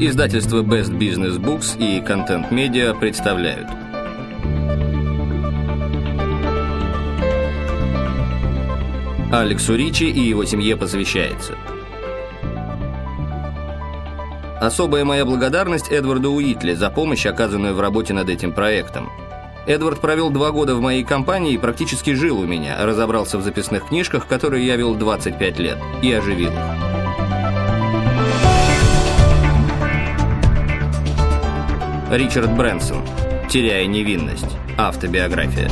Издательство Best Business Books и Content Media представляют. Алексу Ричи и его семье посвящается. Особая моя благодарность Эдварду Уитли за помощь, оказанную в работе над этим проектом. Эдвард провел два года в моей компании и практически жил у меня, разобрался в записных книжках, которые я вел 25 лет, и оживил их. Ричард Брэнсон. «Теряя невинность». Автобиография.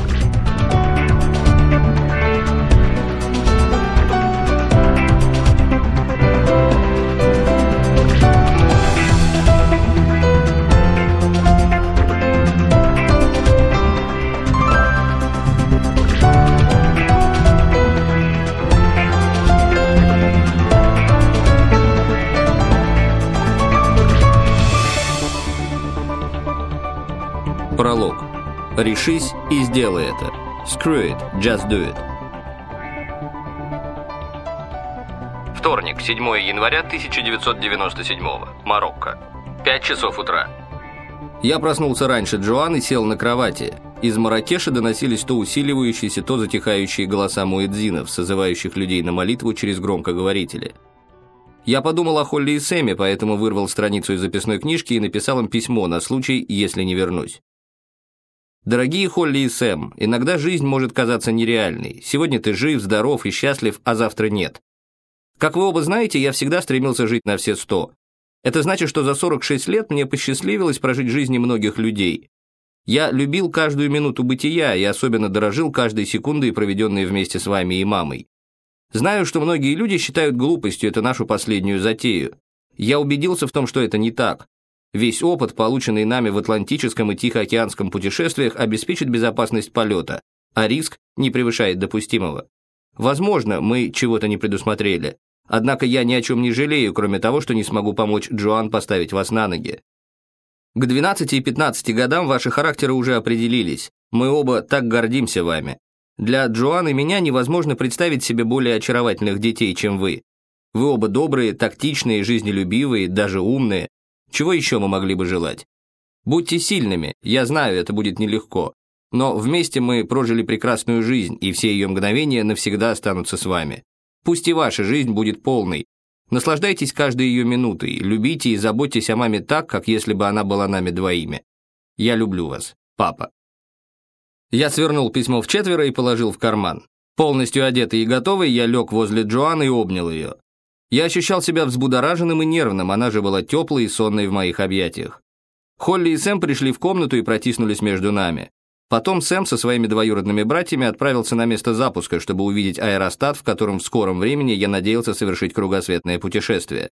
Решись и сделай это. Screw it, just do it. Вторник, 7 января 1997 Марокко. 5 часов утра. Я проснулся раньше Джоан и сел на кровати. Из Маракеша доносились то усиливающиеся, то затихающие голоса муэдзинов, созывающих людей на молитву через громкоговорители. Я подумал о Холли и Сэме, поэтому вырвал страницу из записной книжки и написал им письмо на случай, если не вернусь. Дорогие Холли и Сэм, иногда жизнь может казаться нереальной. Сегодня ты жив, здоров и счастлив, а завтра нет. Как вы оба знаете, я всегда стремился жить на все сто. Это значит, что за 46 лет мне посчастливилось прожить жизни многих людей. Я любил каждую минуту бытия и особенно дорожил каждой секундой, проведенной вместе с вами и мамой. Знаю, что многие люди считают глупостью эту нашу последнюю затею. Я убедился в том, что это не так. Весь опыт, полученный нами в Атлантическом и Тихоокеанском путешествиях, обеспечит безопасность полета, а риск не превышает допустимого. Возможно, мы чего-то не предусмотрели. Однако я ни о чем не жалею, кроме того, что не смогу помочь Джоан поставить вас на ноги. К 12 и 15 годам ваши характеры уже определились. Мы оба так гордимся вами. Для Джоан и меня невозможно представить себе более очаровательных детей, чем вы. Вы оба добрые, тактичные, жизнелюбивые, даже умные. Чего еще мы могли бы желать? Будьте сильными, я знаю, это будет нелегко. Но вместе мы прожили прекрасную жизнь, и все ее мгновения навсегда останутся с вами. Пусть и ваша жизнь будет полной. Наслаждайтесь каждой ее минутой, любите и заботьтесь о маме так, как если бы она была нами двоими. Я люблю вас, папа. Я свернул письмо в четверо и положил в карман. Полностью одетый и готовый, я лег возле Джоан и обнял ее. Я ощущал себя взбудораженным и нервным, она же была теплой и сонной в моих объятиях. Холли и Сэм пришли в комнату и протиснулись между нами. Потом Сэм со своими двоюродными братьями отправился на место запуска, чтобы увидеть аэростат, в котором в скором времени я надеялся совершить кругосветное путешествие.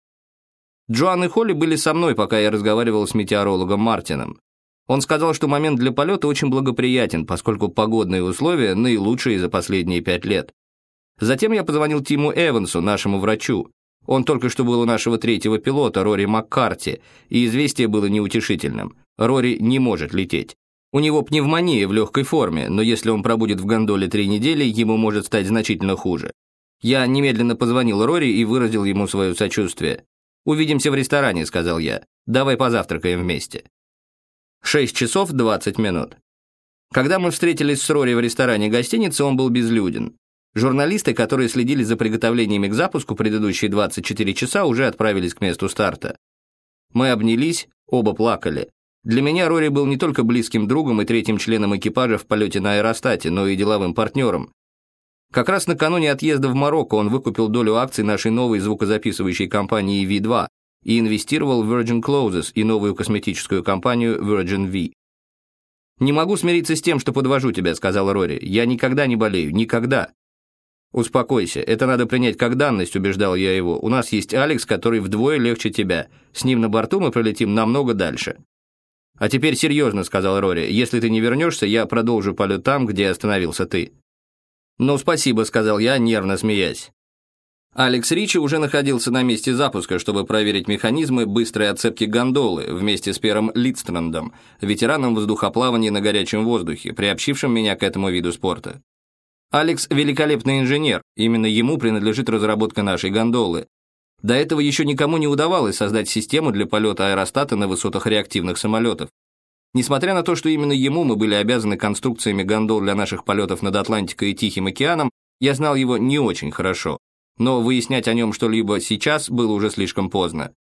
Джоан и Холли были со мной, пока я разговаривал с метеорологом Мартином. Он сказал, что момент для полета очень благоприятен, поскольку погодные условия наилучшие за последние пять лет. Затем я позвонил Тиму Эвансу, нашему врачу. Он только что был у нашего третьего пилота, Рори Маккарти, и известие было неутешительным. Рори не может лететь. У него пневмония в легкой форме, но если он пробудет в гондоле три недели, ему может стать значительно хуже. Я немедленно позвонил Рори и выразил ему свое сочувствие. «Увидимся в ресторане», — сказал я. «Давай позавтракаем вместе». Шесть часов двадцать минут. Когда мы встретились с Рори в ресторане гостиницы, он был безлюден. Журналисты, которые следили за приготовлениями к запуску предыдущие 24 часа, уже отправились к месту старта. Мы обнялись, оба плакали. Для меня Рори был не только близким другом и третьим членом экипажа в полете на аэростате, но и деловым партнером. Как раз накануне отъезда в Марокко он выкупил долю акций нашей новой звукозаписывающей компании V2 и инвестировал в Virgin Closes и новую косметическую компанию Virgin V. «Не могу смириться с тем, что подвожу тебя», — сказал Рори. «Я никогда не болею, никогда. «Успокойся, это надо принять как данность», — убеждал я его. «У нас есть Алекс, который вдвое легче тебя. С ним на борту мы пролетим намного дальше». «А теперь серьезно», — сказал Рори. «Если ты не вернешься, я продолжу полет там, где остановился ты». «Ну, спасибо», — сказал я, нервно смеясь. Алекс Ричи уже находился на месте запуска, чтобы проверить механизмы быстрой отцепки гондолы вместе с Пером Литстрандом, ветераном воздухоплавания на горячем воздухе, приобщившим меня к этому виду спорта. Алекс – великолепный инженер, именно ему принадлежит разработка нашей гондолы. До этого еще никому не удавалось создать систему для полета аэростата на высотах реактивных самолетов. Несмотря на то, что именно ему мы были обязаны конструкциями гондол для наших полетов над Атлантикой и Тихим океаном, я знал его не очень хорошо. Но выяснять о нем что-либо сейчас было уже слишком поздно.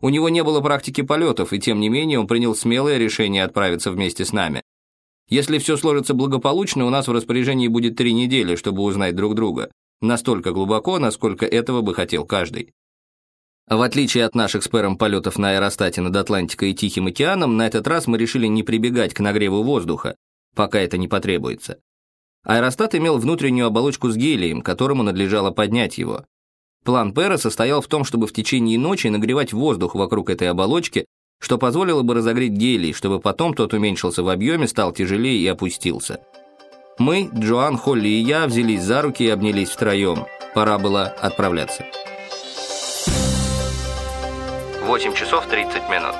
У него не было практики полетов, и тем не менее он принял смелое решение отправиться вместе с нами. Если все сложится благополучно, у нас в распоряжении будет три недели, чтобы узнать друг друга. Настолько глубоко, насколько этого бы хотел каждый. В отличие от наших с Пэром полетов на аэростате над Атлантикой и Тихим океаном, на этот раз мы решили не прибегать к нагреву воздуха, пока это не потребуется. Аэростат имел внутреннюю оболочку с гелием, которому надлежало поднять его. План Пэра состоял в том, чтобы в течение ночи нагревать воздух вокруг этой оболочки, что позволило бы разогреть гелий, чтобы потом тот уменьшился в объеме, стал тяжелее и опустился. Мы, Джоан, Холли и я взялись за руки и обнялись втроем. Пора было отправляться. 8 часов 30 минут.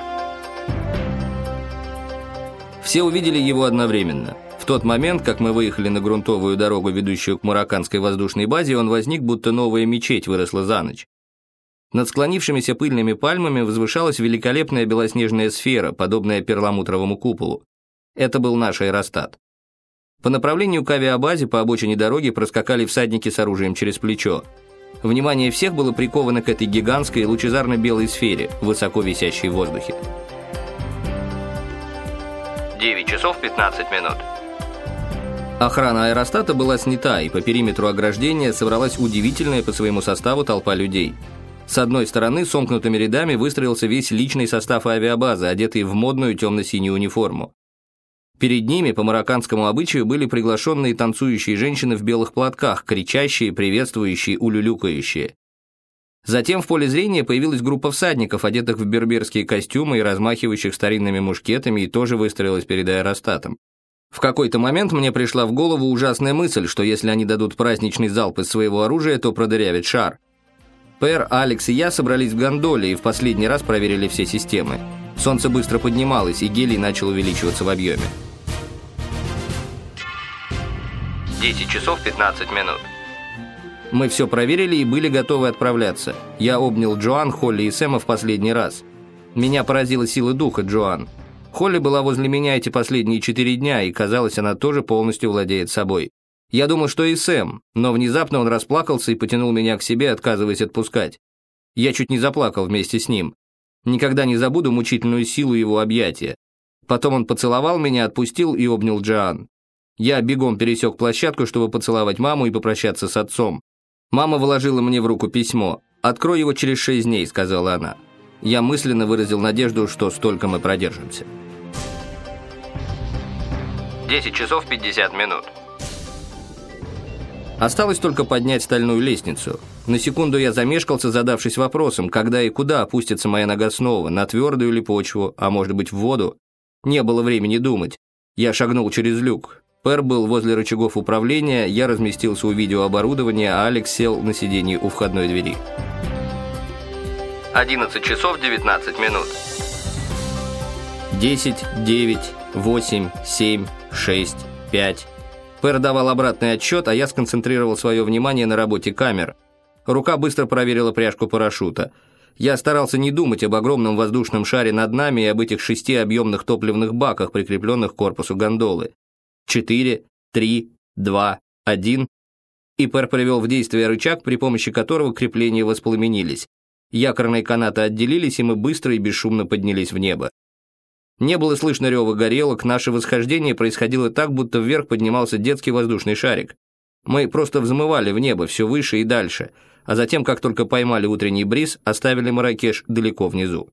Все увидели его одновременно. В тот момент, как мы выехали на грунтовую дорогу, ведущую к Мураканской воздушной базе, он возник, будто новая мечеть выросла за ночь. Над склонившимися пыльными пальмами возвышалась великолепная белоснежная сфера, подобная перламутровому куполу. Это был наш аэростат. По направлению к авиабазе по обочине дороги проскакали всадники с оружием через плечо. Внимание всех было приковано к этой гигантской лучезарно-белой сфере, высоко висящей в воздухе. 9 часов 15 минут. Охрана аэростата была снята, и по периметру ограждения собралась удивительная по своему составу толпа людей. С одной стороны, сомкнутыми рядами выстроился весь личный состав авиабазы, одетый в модную темно-синюю униформу. Перед ними, по марокканскому обычаю, были приглашенные танцующие женщины в белых платках, кричащие, приветствующие, улюлюкающие. Затем в поле зрения появилась группа всадников, одетых в берберские костюмы и размахивающих старинными мушкетами, и тоже выстроилась перед аэростатом. В какой-то момент мне пришла в голову ужасная мысль, что если они дадут праздничный залп из своего оружия, то продырявят шар. Пэр, Алекс и я собрались в гондоле и в последний раз проверили все системы. Солнце быстро поднималось, и гелий начал увеличиваться в объеме. 10 часов 15 минут. Мы все проверили и были готовы отправляться. Я обнял Джоан, Холли и Сэма в последний раз. Меня поразила сила духа Джоан. Холли была возле меня эти последние четыре дня, и, казалось, она тоже полностью владеет собой. Я думал, что и Сэм, но внезапно он расплакался и потянул меня к себе, отказываясь отпускать. Я чуть не заплакал вместе с ним. Никогда не забуду мучительную силу его объятия. Потом он поцеловал меня, отпустил и обнял Джоан. Я бегом пересек площадку, чтобы поцеловать маму и попрощаться с отцом. Мама вложила мне в руку письмо. «Открой его через шесть дней», — сказала она. Я мысленно выразил надежду, что столько мы продержимся. 10 часов 50 минут. Осталось только поднять стальную лестницу. На секунду я замешкался, задавшись вопросом, когда и куда опустится моя нога снова, на твердую ли почву, а может быть в воду. Не было времени думать. Я шагнул через люк. Пэр был возле рычагов управления, я разместился у видеооборудования, а Алекс сел на сиденье у входной двери. 11 часов 19 минут. 10, 9, 8, 7, 6, 5. Пэр давал обратный отчет, а я сконцентрировал свое внимание на работе камер. Рука быстро проверила пряжку парашюта. Я старался не думать об огромном воздушном шаре над нами и об этих шести объемных топливных баках, прикрепленных к корпусу гондолы. Четыре, три, два, один. И Пэр привел в действие рычаг, при помощи которого крепления воспламенились. Якорные канаты отделились, и мы быстро и бесшумно поднялись в небо. Не было слышно рева горелок, наше восхождение происходило так, будто вверх поднимался детский воздушный шарик. Мы просто взмывали в небо все выше и дальше, а затем, как только поймали утренний бриз, оставили Маракеш далеко внизу.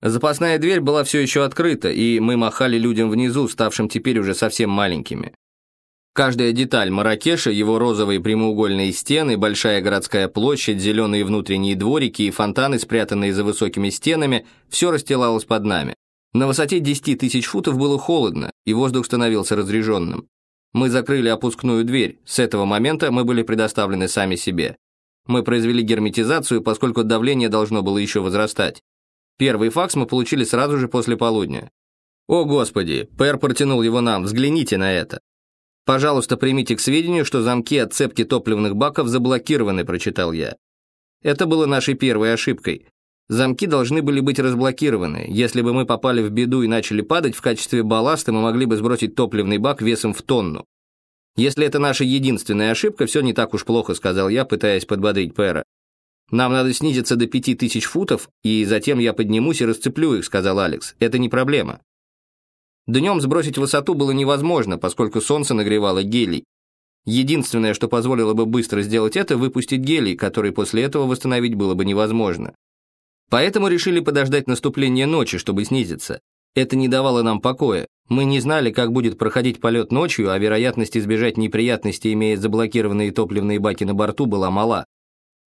Запасная дверь была все еще открыта, и мы махали людям внизу, ставшим теперь уже совсем маленькими. Каждая деталь Маракеша, его розовые прямоугольные стены, большая городская площадь, зеленые внутренние дворики и фонтаны, спрятанные за высокими стенами, все расстилалось под нами. На высоте 10 тысяч футов было холодно, и воздух становился разреженным. Мы закрыли опускную дверь, с этого момента мы были предоставлены сами себе. Мы произвели герметизацию, поскольку давление должно было еще возрастать. Первый факс мы получили сразу же после полудня. «О, Господи!» Пэр протянул его нам. «Взгляните на это!» «Пожалуйста, примите к сведению, что замки от цепки топливных баков заблокированы», прочитал я. Это было нашей первой ошибкой. Замки должны были быть разблокированы. Если бы мы попали в беду и начали падать, в качестве балласта мы могли бы сбросить топливный бак весом в тонну. «Если это наша единственная ошибка, все не так уж плохо», — сказал я, пытаясь подбодрить Пэра. «Нам надо снизиться до пяти тысяч футов, и затем я поднимусь и расцеплю их», — сказал Алекс. «Это не проблема». Днем сбросить высоту было невозможно, поскольку солнце нагревало гелий. Единственное, что позволило бы быстро сделать это, выпустить гелий, который после этого восстановить было бы невозможно. Поэтому решили подождать наступления ночи, чтобы снизиться. Это не давало нам покоя. Мы не знали, как будет проходить полет ночью, а вероятность избежать неприятностей, имея заблокированные топливные баки на борту, была мала.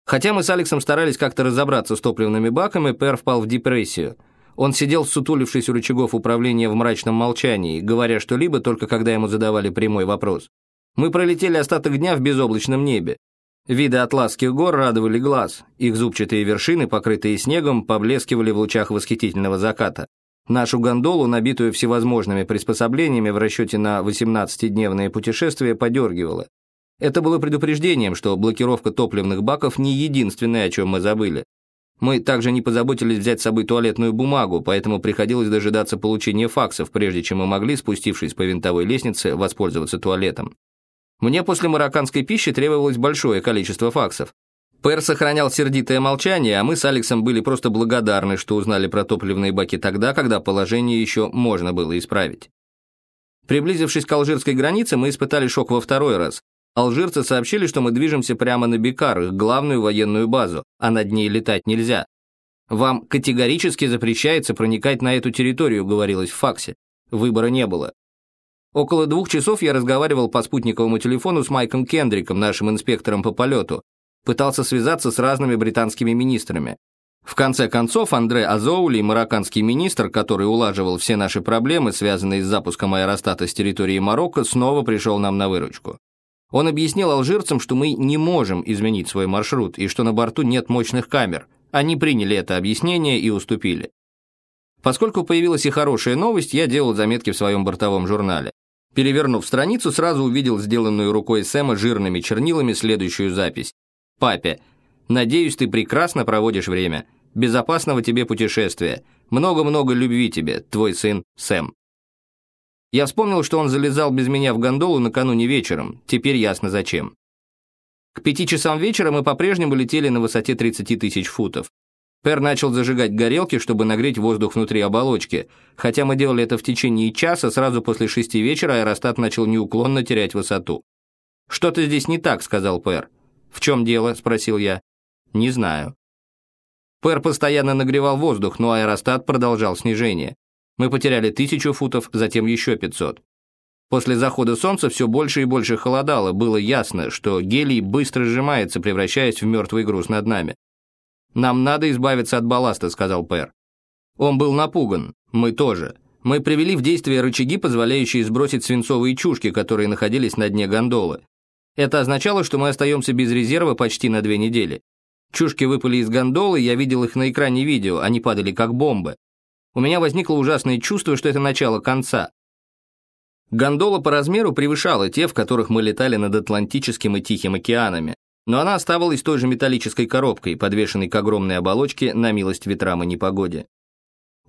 Хотя мы с Алексом старались как-то разобраться с топливными баками, Пэр впал в депрессию. Он сидел, сутулившись у рычагов управления в мрачном молчании, говоря что-либо только когда ему задавали прямой вопрос. Мы пролетели остаток дня в безоблачном небе. Виды атласских гор радовали глаз, их зубчатые вершины, покрытые снегом, поблескивали в лучах восхитительного заката. Нашу гондолу, набитую всевозможными приспособлениями в расчете на 18-дневное путешествие, подергивало. Это было предупреждением, что блокировка топливных баков не единственное, о чем мы забыли. Мы также не позаботились взять с собой туалетную бумагу, поэтому приходилось дожидаться получения факсов, прежде чем мы могли, спустившись по винтовой лестнице, воспользоваться туалетом. Мне после марокканской пищи требовалось большое количество факсов, Пэр сохранял сердитое молчание, а мы с Алексом были просто благодарны, что узнали про топливные баки тогда, когда положение еще можно было исправить. Приблизившись к алжирской границе, мы испытали шок во второй раз. Алжирцы сообщили, что мы движемся прямо на Бекар, их главную военную базу, а над ней летать нельзя. «Вам категорически запрещается проникать на эту территорию», говорилось в факсе. Выбора не было. Около двух часов я разговаривал по спутниковому телефону с Майком Кендриком, нашим инспектором по полету пытался связаться с разными британскими министрами. В конце концов, Андре Азоули, марокканский министр, который улаживал все наши проблемы, связанные с запуском аэростата с территории Марокко, снова пришел нам на выручку. Он объяснил алжирцам, что мы не можем изменить свой маршрут и что на борту нет мощных камер. Они приняли это объяснение и уступили. Поскольку появилась и хорошая новость, я делал заметки в своем бортовом журнале. Перевернув страницу, сразу увидел сделанную рукой Сэма жирными чернилами следующую запись. Папе, надеюсь, ты прекрасно проводишь время. Безопасного тебе путешествия. Много-много любви тебе, твой сын Сэм. Я вспомнил, что он залезал без меня в гондолу накануне вечером. Теперь ясно зачем. К пяти часам вечера мы по-прежнему летели на высоте 30 тысяч футов. Пер начал зажигать горелки, чтобы нагреть воздух внутри оболочки. Хотя мы делали это в течение часа, сразу после шести вечера аэростат начал неуклонно терять высоту. «Что-то здесь не так», — сказал Пер. «В чем дело?» – спросил я. «Не знаю». Пэр постоянно нагревал воздух, но аэростат продолжал снижение. Мы потеряли тысячу футов, затем еще пятьсот. После захода солнца все больше и больше холодало, было ясно, что гелий быстро сжимается, превращаясь в мертвый груз над нами. «Нам надо избавиться от балласта», — сказал Пэр. Он был напуган, мы тоже. Мы привели в действие рычаги, позволяющие сбросить свинцовые чушки, которые находились на дне гондолы. Это означало, что мы остаемся без резерва почти на две недели. Чушки выпали из гондолы, я видел их на экране видео, они падали как бомбы. У меня возникло ужасное чувство, что это начало конца. Гондола по размеру превышала те, в которых мы летали над Атлантическим и Тихим океанами, но она оставалась той же металлической коробкой, подвешенной к огромной оболочке на милость ветрам и непогоде.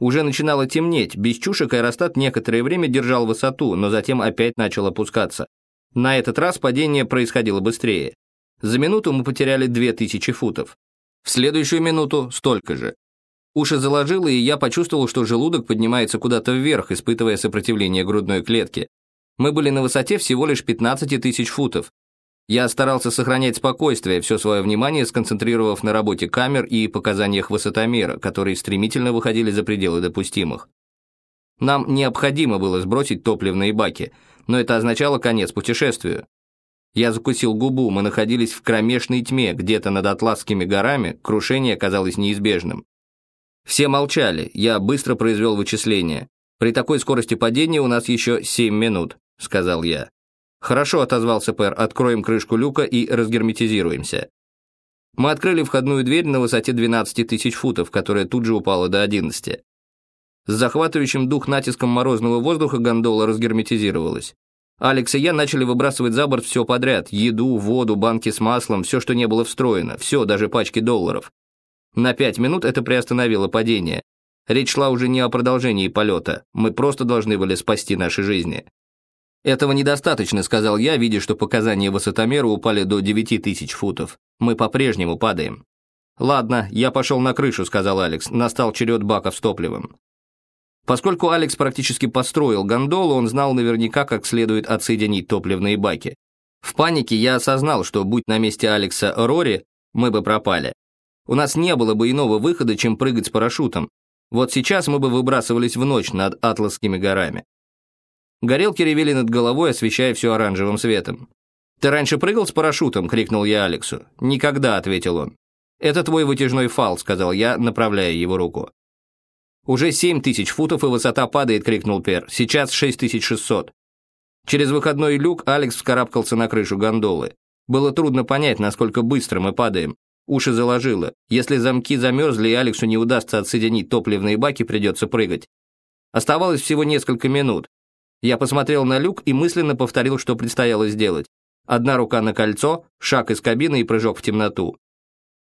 Уже начинало темнеть, без чушек аэростат некоторое время держал высоту, но затем опять начал опускаться. На этот раз падение происходило быстрее. За минуту мы потеряли 2000 футов. В следующую минуту столько же. Уши заложило, и я почувствовал, что желудок поднимается куда-то вверх, испытывая сопротивление грудной клетки. Мы были на высоте всего лишь 15 тысяч футов. Я старался сохранять спокойствие, все свое внимание сконцентрировав на работе камер и показаниях высотомера, которые стремительно выходили за пределы допустимых. Нам необходимо было сбросить топливные баки – но это означало конец путешествию. Я закусил губу, мы находились в кромешной тьме, где-то над Атласскими горами, крушение казалось неизбежным. Все молчали, я быстро произвел вычисления. «При такой скорости падения у нас еще семь минут», — сказал я. «Хорошо», — отозвался Пэр, — «откроем крышку люка и разгерметизируемся». Мы открыли входную дверь на высоте 12 тысяч футов, которая тут же упала до 11. С захватывающим дух натиском морозного воздуха гондола разгерметизировалась. Алекс и я начали выбрасывать за борт все подряд. Еду, воду, банки с маслом, все, что не было встроено. Все, даже пачки долларов. На пять минут это приостановило падение. Речь шла уже не о продолжении полета. Мы просто должны были спасти наши жизни. «Этого недостаточно», — сказал я, видя, что показания высотомера упали до 9000 футов. «Мы по-прежнему падаем». «Ладно, я пошел на крышу», — сказал Алекс. Настал черед баков с топливом. Поскольку Алекс практически построил гондолу, он знал наверняка, как следует отсоединить топливные баки. В панике я осознал, что будь на месте Алекса Рори, мы бы пропали. У нас не было бы иного выхода, чем прыгать с парашютом. Вот сейчас мы бы выбрасывались в ночь над Атласскими горами. Горелки ревели над головой, освещая все оранжевым светом. «Ты раньше прыгал с парашютом?» — крикнул я Алексу. «Никогда», — ответил он. «Это твой вытяжной фал», — сказал я, направляя его руку. «Уже семь тысяч футов и высота падает», — крикнул Пер. «Сейчас шесть тысяч шестьсот». Через выходной люк Алекс вскарабкался на крышу гондолы. Было трудно понять, насколько быстро мы падаем. Уши заложило. Если замки замерзли и Алексу не удастся отсоединить топливные баки, придется прыгать. Оставалось всего несколько минут. Я посмотрел на люк и мысленно повторил, что предстояло сделать. Одна рука на кольцо, шаг из кабины и прыжок в темноту.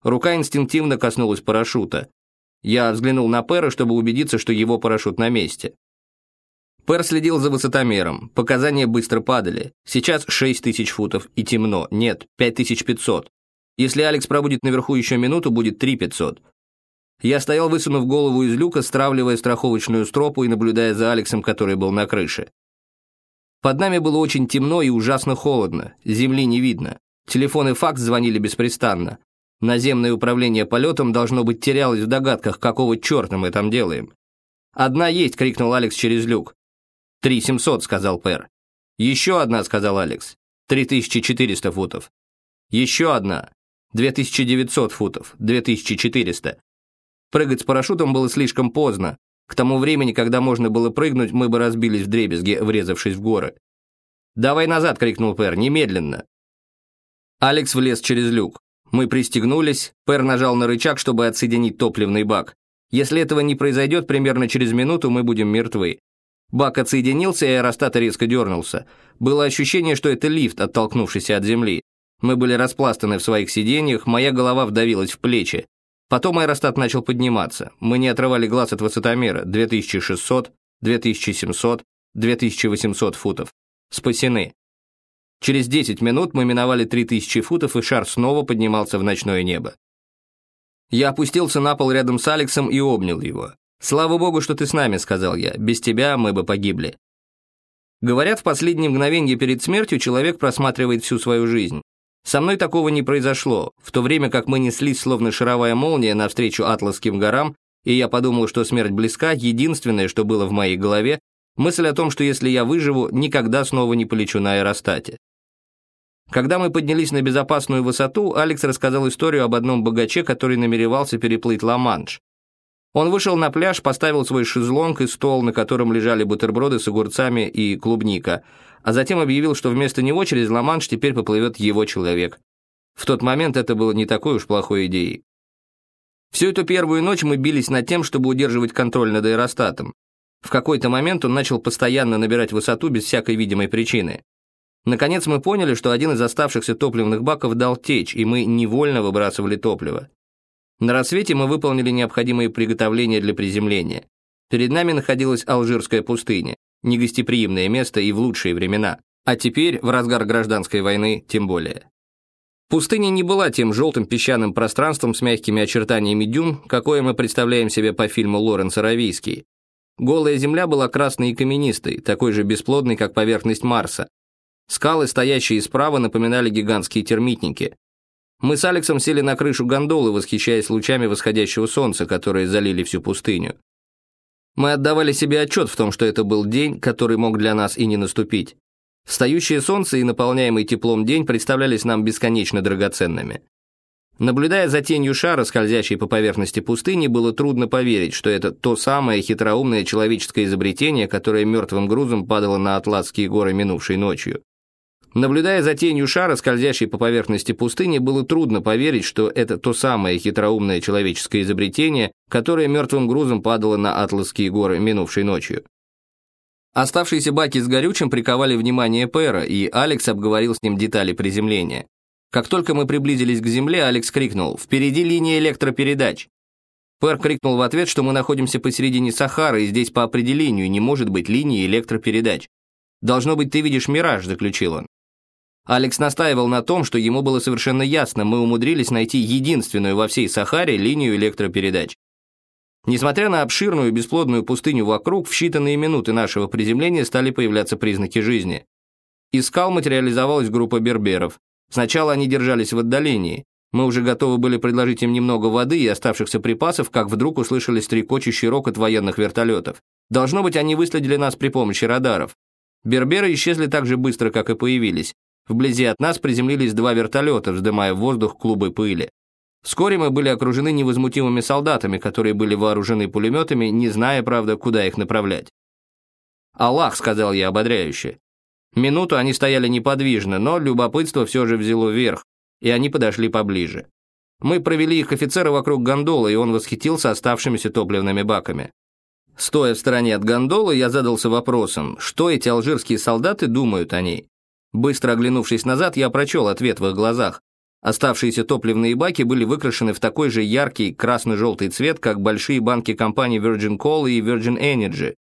Рука инстинктивно коснулась парашюта. Я взглянул на Пэра, чтобы убедиться, что его парашют на месте. Пэр следил за высотомером. Показания быстро падали. Сейчас 6000 футов и темно. Нет, 5500. Если Алекс пробудет наверху еще минуту, будет 3500. Я стоял, высунув голову из люка, стравливая страховочную стропу и наблюдая за Алексом, который был на крыше. Под нами было очень темно и ужасно холодно. Земли не видно. Телефон и факс звонили беспрестанно. Наземное управление полетом, должно быть, терялось в догадках, какого черта мы там делаем. «Одна есть!» — крикнул Алекс через люк. «Три семьсот», — сказал Пэр. «Еще одна», — сказал Алекс. «Три тысячи четыреста футов». «Еще одна». «Две тысячи девятьсот футов». «Две тысячи четыреста». Прыгать с парашютом было слишком поздно. К тому времени, когда можно было прыгнуть, мы бы разбились в дребезги, врезавшись в горы. «Давай назад!» — крикнул Пэр. «Немедленно!» Алекс влез через люк. Мы пристегнулись, Пэр нажал на рычаг, чтобы отсоединить топливный бак. Если этого не произойдет, примерно через минуту мы будем мертвы. Бак отсоединился, и аэростат резко дернулся. Было ощущение, что это лифт, оттолкнувшийся от земли. Мы были распластаны в своих сиденьях, моя голова вдавилась в плечи. Потом аэростат начал подниматься. Мы не отрывали глаз от высотомера. 2600, 2700, 2800 футов. Спасены. Через 10 минут мы миновали 3000 футов, и шар снова поднимался в ночное небо. Я опустился на пол рядом с Алексом и обнял его. «Слава богу, что ты с нами», — сказал я. «Без тебя мы бы погибли». Говорят, в последние мгновения перед смертью человек просматривает всю свою жизнь. Со мной такого не произошло, в то время как мы неслись словно шаровая молния навстречу Атласским горам, и я подумал, что смерть близка, единственное, что было в моей голове, мысль о том, что если я выживу, никогда снова не полечу на аэростате. Когда мы поднялись на безопасную высоту, Алекс рассказал историю об одном богаче, который намеревался переплыть Ла-Манш. Он вышел на пляж, поставил свой шезлонг и стол, на котором лежали бутерброды с огурцами и клубника, а затем объявил, что вместо него через Ла-Манш теперь поплывет его человек. В тот момент это было не такой уж плохой идеей. Всю эту первую ночь мы бились над тем, чтобы удерживать контроль над аэростатом. В какой-то момент он начал постоянно набирать высоту без всякой видимой причины. Наконец мы поняли, что один из оставшихся топливных баков дал течь, и мы невольно выбрасывали топливо. На рассвете мы выполнили необходимые приготовления для приземления. Перед нами находилась Алжирская пустыня, негостеприимное место и в лучшие времена, а теперь, в разгар гражданской войны, тем более. Пустыня не была тем желтым песчаным пространством с мягкими очертаниями дюн, какое мы представляем себе по фильму Лоренса Равийский. Голая земля была красной и каменистой, такой же бесплодной, как поверхность Марса, Скалы, стоящие справа, напоминали гигантские термитники. Мы с Алексом сели на крышу гондолы, восхищаясь лучами восходящего солнца, которые залили всю пустыню. Мы отдавали себе отчет в том, что это был день, который мог для нас и не наступить. Встающее солнце и наполняемый теплом день представлялись нам бесконечно драгоценными. Наблюдая за тенью шара, скользящей по поверхности пустыни, было трудно поверить, что это то самое хитроумное человеческое изобретение, которое мертвым грузом падало на Атласские горы минувшей ночью. Наблюдая за тенью шара, скользящей по поверхности пустыни, было трудно поверить, что это то самое хитроумное человеческое изобретение, которое мертвым грузом падало на Атласские горы минувшей ночью. Оставшиеся баки с горючим приковали внимание Пэра, и Алекс обговорил с ним детали приземления. Как только мы приблизились к земле, Алекс крикнул «Впереди линия электропередач!». Пэр крикнул в ответ, что мы находимся посередине Сахары, и здесь по определению не может быть линии электропередач. «Должно быть, ты видишь мираж», — заключил он. Алекс настаивал на том, что ему было совершенно ясно, мы умудрились найти единственную во всей Сахаре линию электропередач. Несмотря на обширную бесплодную пустыню вокруг, в считанные минуты нашего приземления стали появляться признаки жизни. Из скал материализовалась группа берберов. Сначала они держались в отдалении. Мы уже готовы были предложить им немного воды и оставшихся припасов, как вдруг услышали стрекочущий рокот военных вертолетов. Должно быть, они выследили нас при помощи радаров. Берберы исчезли так же быстро, как и появились. Вблизи от нас приземлились два вертолета, вздымая в воздух клубы пыли. Вскоре мы были окружены невозмутимыми солдатами, которые были вооружены пулеметами, не зная, правда, куда их направлять. «Аллах», — сказал я ободряюще. Минуту они стояли неподвижно, но любопытство все же взяло верх, и они подошли поближе. Мы провели их офицера вокруг гондолы, и он восхитился оставшимися топливными баками. Стоя в стороне от гондолы, я задался вопросом, что эти алжирские солдаты думают о ней. Быстро оглянувшись назад, я прочел ответ в их глазах. Оставшиеся топливные баки были выкрашены в такой же яркий красно-желтый цвет, как большие банки компаний Virgin Coal и Virgin Energy.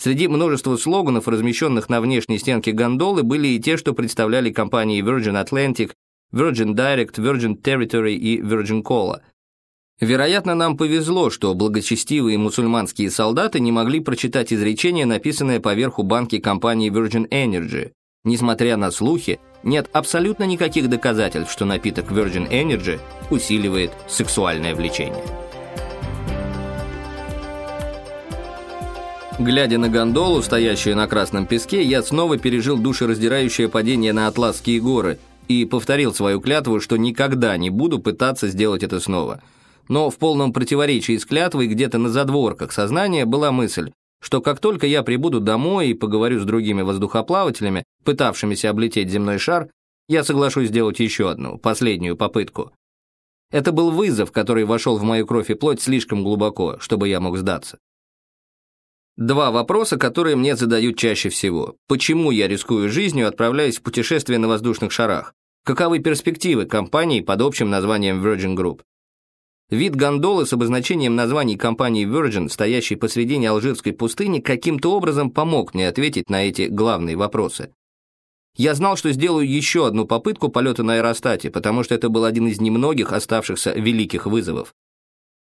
Среди множества слоганов, размещенных на внешней стенке гондолы, были и те, что представляли компании Virgin Atlantic, Virgin Direct, Virgin Territory и Virgin Cola. Вероятно, нам повезло, что благочестивые мусульманские солдаты не могли прочитать изречение, написанное поверху банки компании Virgin Energy. Несмотря на слухи, нет абсолютно никаких доказательств, что напиток Virgin Energy усиливает сексуальное влечение. Глядя на гондолу, стоящую на красном песке, я снова пережил душераздирающее падение на Атласские горы и повторил свою клятву, что никогда не буду пытаться сделать это снова. Но в полном противоречии с клятвой где-то на задворках сознания была мысль, что как только я прибуду домой и поговорю с другими воздухоплавателями, пытавшимися облететь земной шар, я соглашусь сделать еще одну, последнюю попытку. Это был вызов, который вошел в мою кровь и плоть слишком глубоко, чтобы я мог сдаться. Два вопроса, которые мне задают чаще всего. Почему я рискую жизнью, отправляясь в путешествие на воздушных шарах? Каковы перспективы компании под общим названием Virgin Group? Вид гондолы с обозначением названий компании Virgin, стоящей посредине алжирской пустыни, каким-то образом помог мне ответить на эти главные вопросы. Я знал, что сделаю еще одну попытку полета на аэростате, потому что это был один из немногих оставшихся великих вызовов.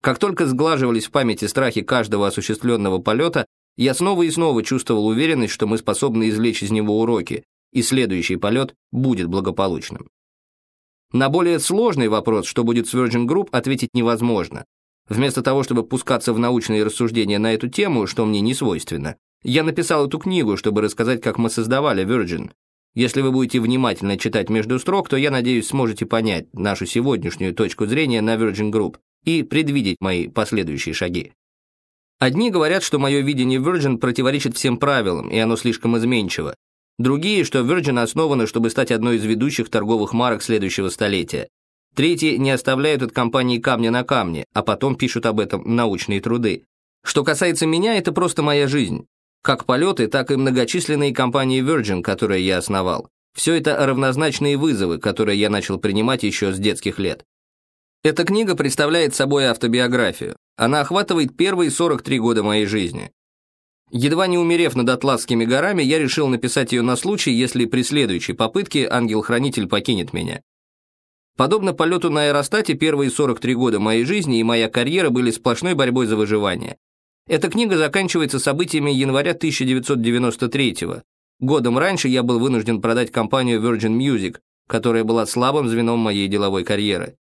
Как только сглаживались в памяти страхи каждого осуществленного полета, я снова и снова чувствовал уверенность, что мы способны извлечь из него уроки, и следующий полет будет благополучным. На более сложный вопрос, что будет с Virgin Group, ответить невозможно. Вместо того, чтобы пускаться в научные рассуждения на эту тему, что мне не свойственно, я написал эту книгу, чтобы рассказать, как мы создавали Virgin. Если вы будете внимательно читать между строк, то я надеюсь, сможете понять нашу сегодняшнюю точку зрения на Virgin Group и предвидеть мои последующие шаги. Одни говорят, что мое видение Virgin противоречит всем правилам, и оно слишком изменчиво. Другие, что Virgin основана, чтобы стать одной из ведущих торговых марок следующего столетия. Третьи не оставляют от компании камня на камне, а потом пишут об этом научные труды. Что касается меня, это просто моя жизнь. Как полеты, так и многочисленные компании Virgin, которые я основал. Все это равнозначные вызовы, которые я начал принимать еще с детских лет. Эта книга представляет собой автобиографию. Она охватывает первые 43 года моей жизни. Едва не умерев над Атласскими горами, я решил написать ее на случай, если при следующей попытке ангел-хранитель покинет меня. Подобно полету на аэростате, первые 43 года моей жизни и моя карьера были сплошной борьбой за выживание. Эта книга заканчивается событиями января 1993 -го. Годом раньше я был вынужден продать компанию Virgin Music, которая была слабым звеном моей деловой карьеры.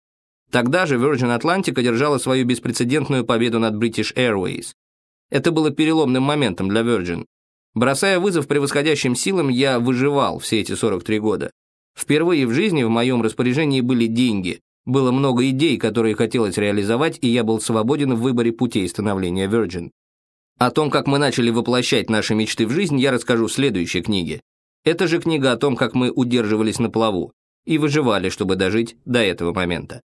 Тогда же Virgin Atlantic одержала свою беспрецедентную победу над British Airways. Это было переломным моментом для Virgin. Бросая вызов превосходящим силам, я выживал все эти 43 года. Впервые в жизни в моем распоряжении были деньги, было много идей, которые хотелось реализовать, и я был свободен в выборе путей становления Virgin. О том, как мы начали воплощать наши мечты в жизнь, я расскажу в следующей книге. Это же книга о том, как мы удерживались на плаву и выживали, чтобы дожить до этого момента.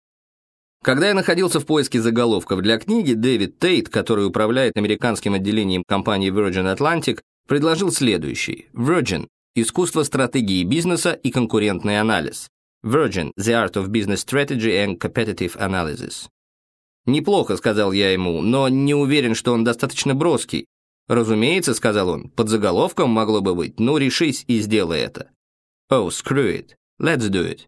Когда я находился в поиске заголовков для книги, Дэвид Тейт, который управляет американским отделением компании Virgin Atlantic, Предложил следующий. Virgin – искусство стратегии бизнеса и конкурентный анализ. Virgin – The Art of Business Strategy and Competitive Analysis. «Неплохо», — сказал я ему, но не уверен, что он достаточно броский. «Разумеется», — сказал он, — «под заголовком могло бы быть, ну решись и сделай это». «Oh, screw it. Let's do it».